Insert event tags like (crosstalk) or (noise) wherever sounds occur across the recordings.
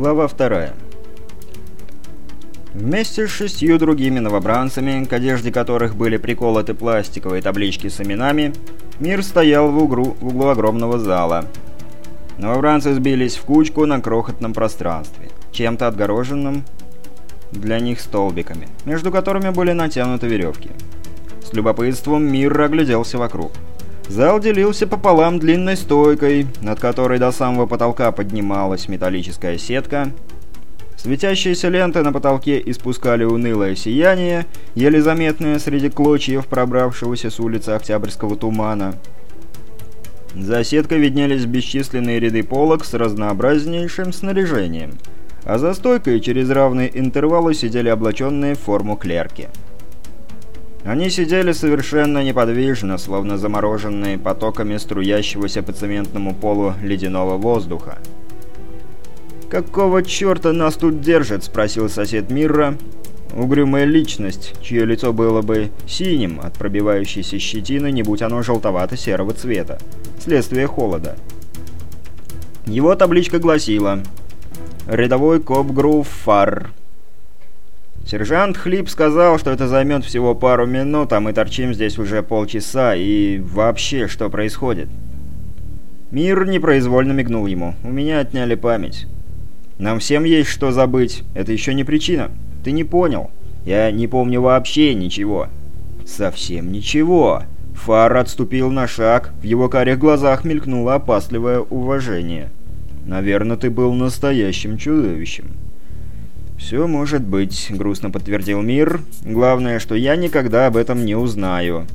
Глава вторая. Вместе с шестью другими новобранцами, к одежде которых были приколоты пластиковые таблички с именами, мир стоял в углу, в углу огромного зала. Новобранцы сбились в кучку на крохотном пространстве, чем-то отгороженном для них столбиками, между которыми были натянуты веревки. С любопытством мир огляделся вокруг. Зал делился пополам длинной стойкой, над которой до самого потолка поднималась металлическая сетка. Светящиеся ленты на потолке испускали унылое сияние, еле заметное среди клочьев пробравшегося с улицы Октябрьского тумана. За сеткой виднелись бесчисленные ряды полок с разнообразнейшим снаряжением, а за стойкой через равные интервалы сидели облаченные в форму клерки. Они сидели совершенно неподвижно, словно замороженные потоками струящегося по цементному полу ледяного воздуха. «Какого черта нас тут держат?» — спросил сосед Мирра. Угрюмая личность, чье лицо было бы синим от пробивающейся щетины, не будь оно желтовато-серого цвета. Следствие холода. Его табличка гласила «Рядовой коп Грув Фар». Сержант Хлип сказал, что это займет всего пару минут, а мы торчим здесь уже полчаса, и вообще, что происходит? Мир непроизвольно мигнул ему. У меня отняли память. Нам всем есть что забыть. Это еще не причина. Ты не понял. Я не помню вообще ничего. Совсем ничего. Фар отступил на шаг, в его карих глазах мелькнуло опасливое уважение. Наверное, ты был настоящим чудовищем. «Все может быть», — грустно подтвердил Мир. «Главное, что я никогда об этом не узнаю».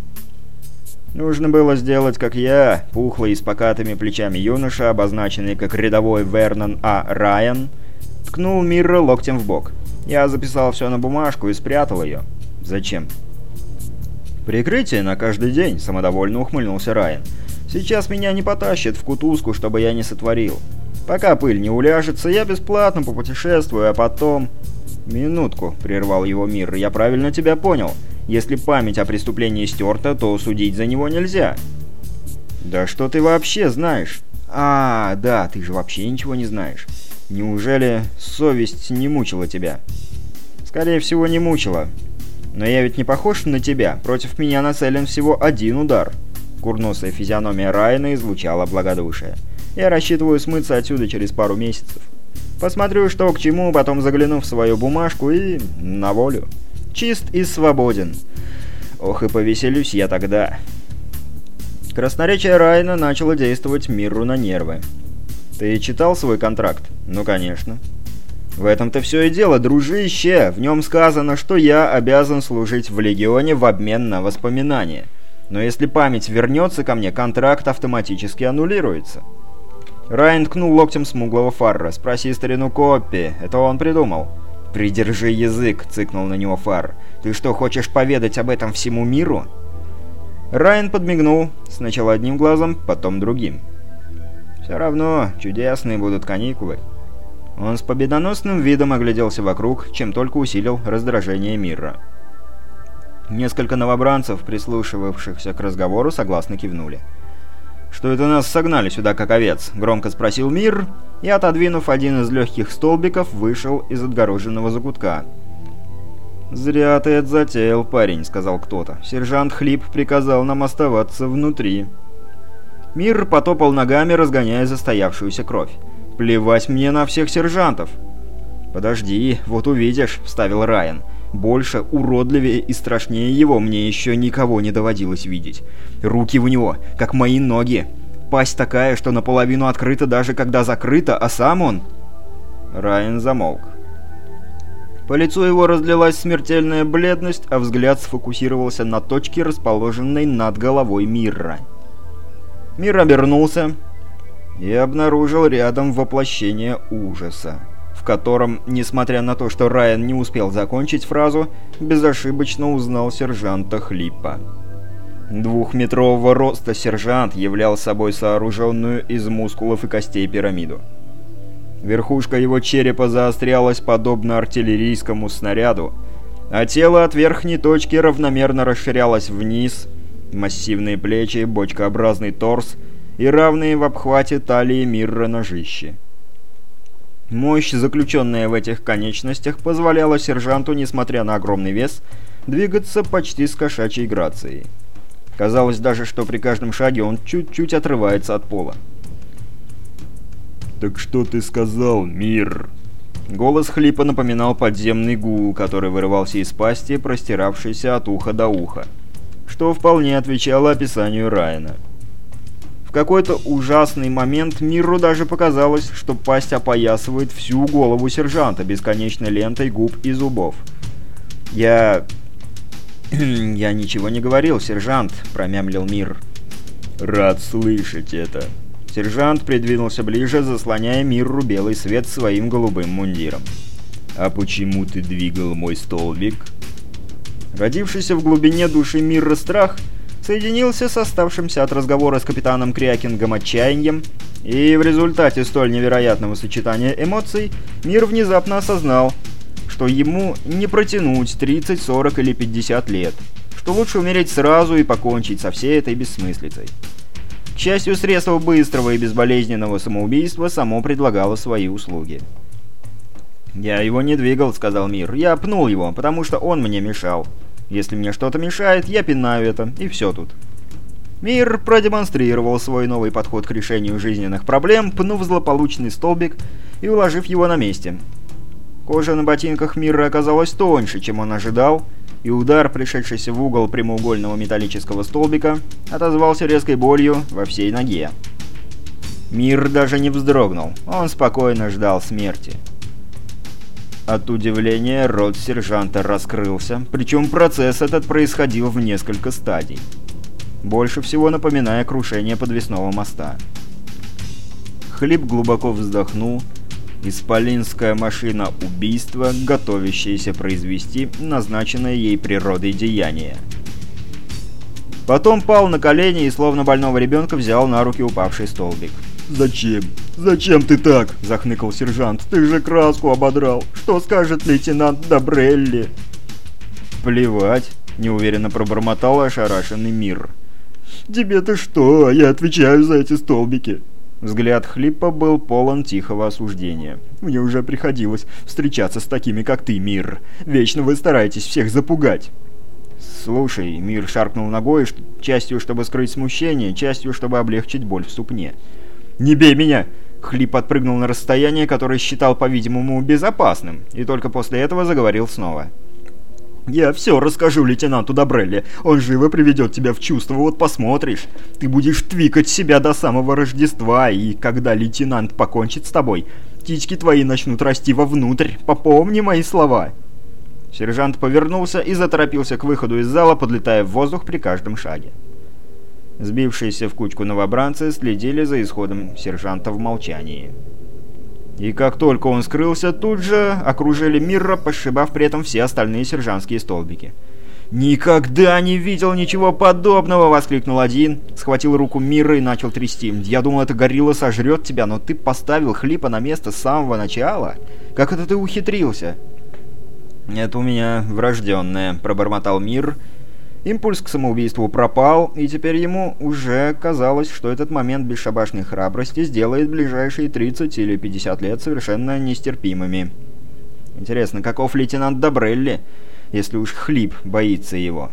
Нужно было сделать, как я, пухлый и с покатыми плечами юноша, обозначенный как рядовой Вернон А. Райан, ткнул Мирра локтем в бок. Я записал все на бумажку и спрятал ее. Зачем? «Прикрытие на каждый день», — самодовольно ухмыльнулся Райан. «Сейчас меня не потащат в кутузку, чтобы я не сотворил. Пока пыль не уляжется, я бесплатно попутешествую, а потом...» «Минутку», — прервал его мир, — «я правильно тебя понял. Если память о преступлении стерта, то судить за него нельзя». «Да что ты вообще знаешь?» «А, да, ты же вообще ничего не знаешь. Неужели совесть не мучила тебя?» «Скорее всего, не мучила. Но я ведь не похож на тебя. Против меня нацелен всего один удар». Курносая физиономия Райана излучала благодушие. Я рассчитываю смыться отсюда через пару месяцев. Посмотрю, что к чему, потом загляну в свою бумажку и... на волю. Чист и свободен. Ох и повеселюсь я тогда. Красноречие Райна начало действовать Мирру на нервы. «Ты читал свой контракт?» «Ну, конечно». «В этом-то все и дело, дружище. В нем сказано, что я обязан служить в Легионе в обмен на воспоминания. Но если память вернется ко мне, контракт автоматически аннулируется». Райан ткнул локтем смуглого Фарра. «Спроси старину Коппи, это он придумал». «Придержи язык», — цыкнул на него Фар. «Ты что, хочешь поведать об этом всему миру?» Райан подмигнул, сначала одним глазом, потом другим. «Все равно, чудесные будут каникулы». Он с победоносным видом огляделся вокруг, чем только усилил раздражение мира. Несколько новобранцев, прислушивавшихся к разговору, согласно кивнули. «Что это нас согнали сюда, как овец?» — громко спросил Мир, и, отодвинув один из легких столбиков, вышел из отгороженного закутка. «Зря ты это затеял, парень», — сказал кто-то. «Сержант Хлип приказал нам оставаться внутри». Мир потопал ногами, разгоняя застоявшуюся кровь. «Плевать мне на всех сержантов!» «Подожди, вот увидишь», — вставил Райан. Больше, уродливее и страшнее его мне еще никого не доводилось видеть. Руки у него, как мои ноги. Пасть такая, что наполовину открыта даже когда закрыта, а сам он... Райан замолк. По лицу его разлилась смертельная бледность, а взгляд сфокусировался на точке, расположенной над головой Мирра. Мир обернулся и обнаружил рядом воплощение ужаса котором, несмотря на то, что Райан не успел закончить фразу, безошибочно узнал сержанта Хлиппа. Двухметрового роста сержант являл собой сооруженную из мускулов и костей пирамиду. Верхушка его черепа заострялась подобно артиллерийскому снаряду, а тело от верхней точки равномерно расширялось вниз, массивные плечи, бочкообразный торс и равные в обхвате талии Мирра ножищи. Мощь, заключенная в этих конечностях, позволяла сержанту, несмотря на огромный вес, двигаться почти с кошачьей грацией. Казалось даже, что при каждом шаге он чуть-чуть отрывается от пола. «Так что ты сказал, мир?» Голос Хлипа напоминал подземный гул, который вырывался из пасти, простиравшейся от уха до уха, что вполне отвечало описанию Райана. Какой-то ужасный момент Миру даже показалось, что пасть опоясывает всю голову сержанта бесконечной лентой губ и зубов. «Я... (clears throat) я ничего не говорил, сержант», — промямлил Мир. «Рад слышать это», Сержант придвинулся ближе, заслоняя миру белый свет своим голубым мундиром. «А почему ты двигал мой столбик?» Родившийся в глубине души мира страх соединился с оставшимся от разговора с капитаном Крякингом отчаянием, и в результате столь невероятного сочетания эмоций мир внезапно осознал, что ему не протянуть 30, 40 или 50 лет, что лучше умереть сразу и покончить со всей этой бессмыслицей. К счастью, средство быстрого и безболезненного самоубийства само предлагало свои услуги. «Я его не двигал», — сказал Мир. «Я пнул его, потому что он мне мешал. Если мне что-то мешает, я пинаю это, и все тут». Мир продемонстрировал свой новый подход к решению жизненных проблем, пнув злополучный столбик и уложив его на месте. Кожа на ботинках Мира оказалась тоньше, чем он ожидал, и удар, пришедшийся в угол прямоугольного металлического столбика, отозвался резкой болью во всей ноге. Мир даже не вздрогнул, он спокойно ждал смерти. От удивления рот сержанта раскрылся, причем процесс этот происходил в несколько стадий, больше всего напоминая крушение подвесного моста. Хлеб глубоко вздохнул, Исполинская машина убийства, готовящаяся произвести назначенное ей природой деяние. Потом пал на колени и словно больного ребенка взял на руки упавший столбик. «Зачем? Зачем ты так?» – захныкал сержант. «Ты же краску ободрал. Что скажет лейтенант Добрелли?» «Плевать», – неуверенно пробормотал ошарашенный мир. «Тебе-то что? Я отвечаю за эти столбики». Взгляд Хлиппа был полон тихого осуждения. «Мне уже приходилось встречаться с такими, как ты, Мир. Вечно вы стараетесь всех запугать». «Слушай», — Мир шаркнул ногой, частью, чтобы скрыть смущение, частью, чтобы облегчить боль в ступне. «Не бей меня!» Хлип отпрыгнул на расстояние, которое считал, по-видимому, безопасным, и только после этого заговорил снова. «Я все расскажу лейтенанту Добрелли. Он живо приведет тебя в чувство, вот посмотришь. Ты будешь твикать себя до самого Рождества, и когда лейтенант покончит с тобой, птички твои начнут расти вовнутрь. Попомни мои слова». Сержант повернулся и заторопился к выходу из зала, подлетая в воздух при каждом шаге. Сбившиеся в кучку новобранцы следили за исходом сержанта в молчании. И как только он скрылся, тут же окружили Мирра, пошибав при этом все остальные сержантские столбики. «Никогда не видел ничего подобного!» — воскликнул один, схватил руку Мирра и начал трясти. «Я думал, эта горилла сожрет тебя, но ты поставил Хлипа на место с самого начала? Как это ты ухитрился?» «Это у меня врожденное», — пробормотал Мир, — Импульс к самоубийству пропал, и теперь ему уже казалось, что этот момент бесшабашной храбрости сделает ближайшие 30 или 50 лет совершенно нестерпимыми. Интересно, каков лейтенант Добрелли, если уж Хлип боится его?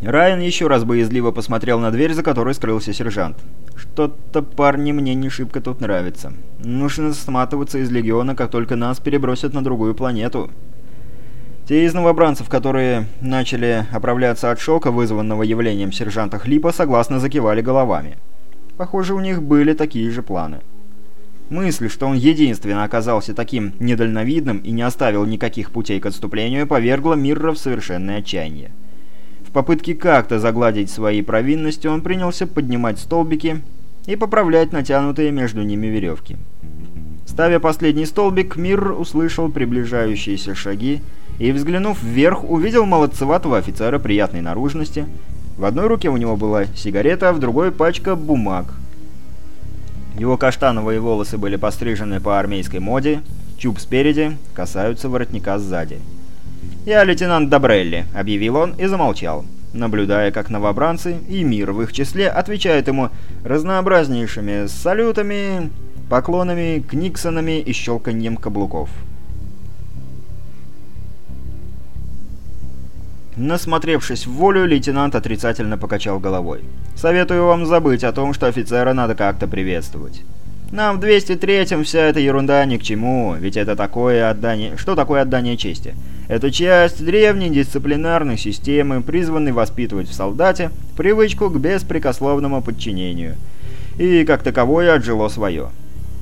Райан еще раз боязливо посмотрел на дверь, за которой скрылся сержант. «Что-то парни мне не шибко тут нравится. Нужно сматываться из Легиона, как только нас перебросят на другую планету». Те из новобранцев, которые начали оправляться от шока, вызванного явлением сержанта Хлипа, согласно закивали головами. Похоже, у них были такие же планы. Мысль, что он единственно оказался таким недальновидным и не оставил никаких путей к отступлению, повергла Мирра в совершенное отчаяние. В попытке как-то загладить свои провинности он принялся поднимать столбики и поправлять натянутые между ними веревки. Ставя последний столбик, Мир услышал приближающиеся шаги и, взглянув вверх, увидел молодцеватого офицера приятной наружности. В одной руке у него была сигарета, а в другой пачка бумаг. Его каштановые волосы были пострижены по армейской моде, чуб спереди, касаются воротника сзади. «Я лейтенант Добрелли», — объявил он и замолчал. наблюдая, как новобранцы и мир в их числе отвечают ему разнообразнейшими салютами, поклонами, книксонами и щелканьем каблуков. Насмотревшись в волю, лейтенант отрицательно покачал головой. «Советую вам забыть о том, что офицера надо как-то приветствовать. Нам в 203-м вся эта ерунда ни к чему, ведь это такое отдание... Что такое отдание чести? Это часть древней дисциплинарной системы, призванной воспитывать в солдате привычку к беспрекословному подчинению. И как таковое отжило свое.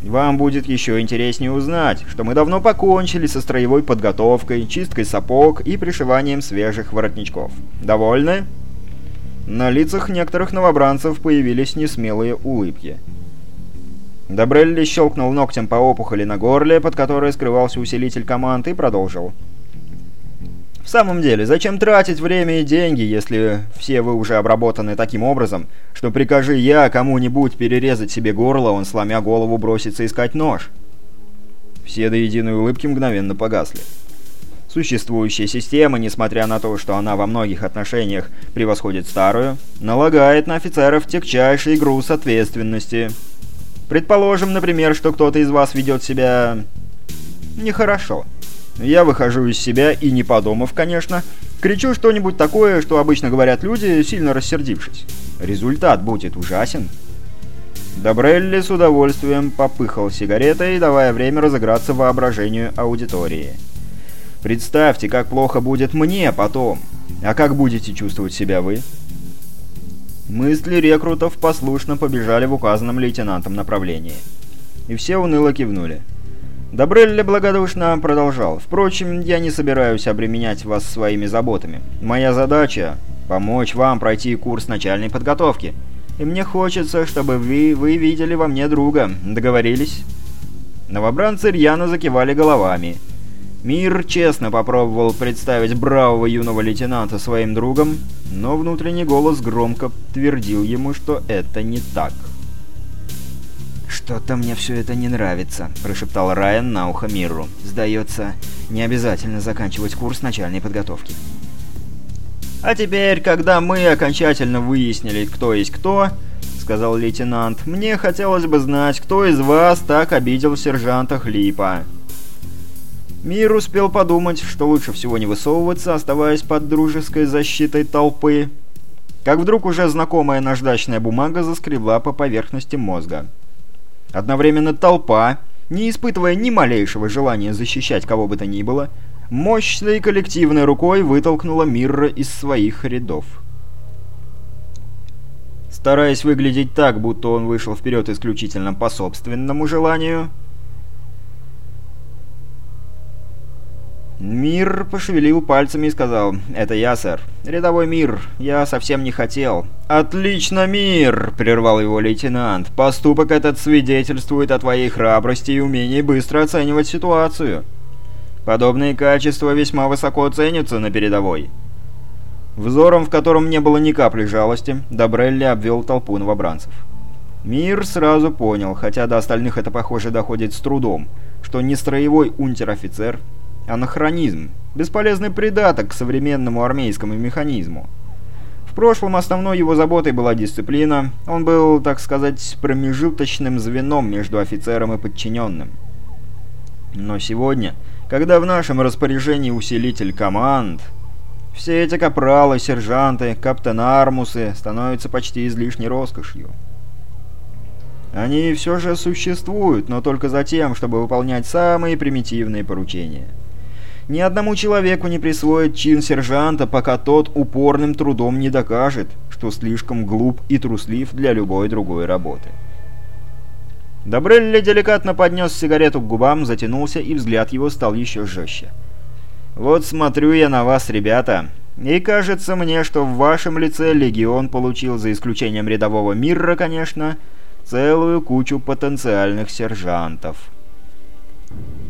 Вам будет еще интереснее узнать, что мы давно покончили со строевой подготовкой, чисткой сапог и пришиванием свежих воротничков. Довольны? На лицах некоторых новобранцев появились несмелые улыбки. Добрелли щелкнул ногтем по опухоли на горле, под которой скрывался усилитель команд, и продолжил. В самом деле, зачем тратить время и деньги, если все вы уже обработаны таким образом, что прикажи я кому-нибудь перерезать себе горло, он, сломя голову, бросится искать нож? Все до единой улыбки мгновенно погасли. Существующая система, несмотря на то, что она во многих отношениях превосходит старую, налагает на офицеров тягчайший груз ответственности. Предположим, например, что кто-то из вас ведет себя... нехорошо. Я выхожу из себя и, не подумав, конечно, кричу что-нибудь такое, что обычно говорят люди, сильно рассердившись. Результат будет ужасен. Добрелли с удовольствием попыхал сигаретой, давая время разыграться воображению аудитории. Представьте, как плохо будет мне потом. А как будете чувствовать себя вы? Мысли рекрутов послушно побежали в указанном лейтенантом направлении. И все уныло кивнули. Добрелли благодушно продолжал. «Впрочем, я не собираюсь обременять вас своими заботами. Моя задача — помочь вам пройти курс начальной подготовки. И мне хочется, чтобы вы, вы видели во мне друга. Договорились?» Новобранцы рьяно закивали головами. Мир честно попробовал представить бравого юного лейтенанта своим другом, но внутренний голос громко твердил ему, что это не так. «Что-то мне все это не нравится», – прошептал Райан на ухо Мирру. «Сдается, не обязательно заканчивать курс начальной подготовки». «А теперь, когда мы окончательно выяснили, кто есть кто», — сказал лейтенант, — «мне хотелось бы знать, кто из вас так обидел сержанта Хлипа». Мир успел подумать, что лучше всего не высовываться, оставаясь под дружеской защитой толпы, как вдруг уже знакомая наждачная бумага заскребла по поверхности мозга. Одновременно толпа, не испытывая ни малейшего желания защищать кого бы то ни было, мощной коллективной рукой вытолкнула Мирра из своих рядов. Стараясь выглядеть так, будто он вышел вперед исключительно по собственному желанию, Мир пошевелил пальцами и сказал, «Это я, сэр. Рядовой Мир, я совсем не хотел». «Отлично, Мир!» — прервал его лейтенант. «Поступок этот свидетельствует о твоей храбрости и умении быстро оценивать ситуацию. Подобные качества весьма высоко ценятся на передовой». Взором, в котором не было ни капли жалости, Добрелли обвел толпу новобранцев. Мир сразу понял, хотя до остальных это, похоже, доходит с трудом, что не строевой унтер-офицер — Анахронизм. Бесполезный придаток к современному армейскому механизму. В прошлом основной его заботой была дисциплина, он был, так сказать, промежуточным звеном между офицером и подчиненным. Но сегодня, когда в нашем распоряжении усилитель команд, все эти капралы, сержанты, каптен-армусы становятся почти излишней роскошью. Они все же существуют, но только за тем, чтобы выполнять самые примитивные поручения. Ни одному человеку не присвоит чин сержанта, пока тот упорным трудом не докажет, что слишком глуп и труслив для любой другой работы. Добрелли деликатно поднес сигарету к губам, затянулся, и взгляд его стал еще жестче. «Вот смотрю я на вас, ребята, и кажется мне, что в вашем лице Легион получил, за исключением рядового мира, конечно, целую кучу потенциальных сержантов».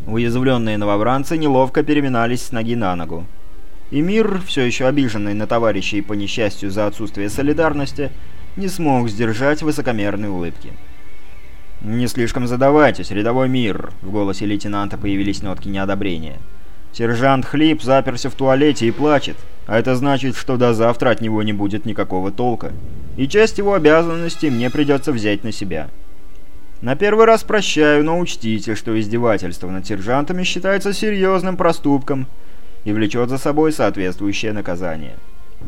Уязвленные новобранцы неловко переминались с ноги на ногу. И мир, все еще обиженный на товарищей по несчастью за отсутствие солидарности, не смог сдержать высокомерной улыбки. «Не слишком задавайтесь, рядовой мир!» — в голосе лейтенанта появились нотки неодобрения. «Сержант Хлип заперся в туалете и плачет. А это значит, что до завтра от него не будет никакого толка. И часть его обязанностей мне придется взять на себя. На первый раз прощаю, но учтите, что издевательство над сержантами считается серьезным проступком и влечет за собой соответствующее наказание.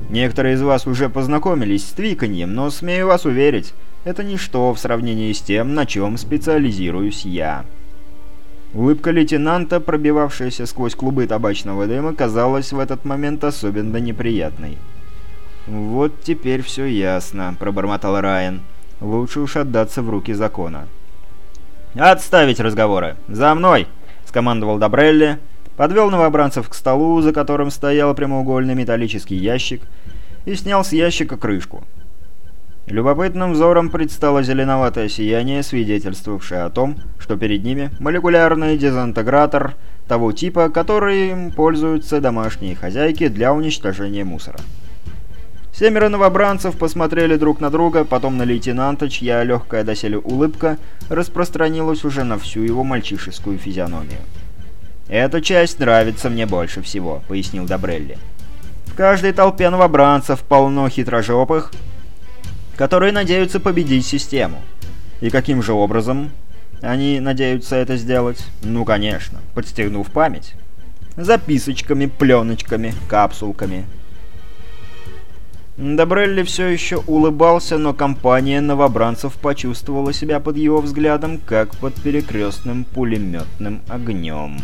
Некоторые из вас уже познакомились с твиканьем, но смею вас уверить, это ничто в сравнении с тем, на чем специализируюсь я. Улыбка лейтенанта, пробивавшаяся сквозь клубы табачного дыма, казалась в этот момент особенно неприятной. «Вот теперь все ясно», — пробормотал Райан. «Лучше уж отдаться в руки закона». «Отставить разговоры! За мной!» — скомандовал Добрелли, подвел новобранцев к столу, за которым стоял прямоугольный металлический ящик, и снял с ящика крышку. Любопытным взором предстало зеленоватое сияние, свидетельствовавшее о том, что перед ними молекулярный дезинтегратор того типа, которым пользуются домашние хозяйки для уничтожения мусора. Семеро новобранцев посмотрели друг на друга, потом на лейтенанта, чья легкая доселе улыбка распространилась уже на всю его мальчишескую физиономию. «Эта часть нравится мне больше всего», — пояснил Добрелли. «В каждой толпе новобранцев полно хитрожопых, которые надеются победить систему. И каким же образом они надеются это сделать? Ну, конечно, подстегнув память. Записочками, пленочками, капсулками. Добрелли все еще улыбался, но компания новобранцев почувствовала себя под его взглядом, как под перекрестным пулеметным огнем.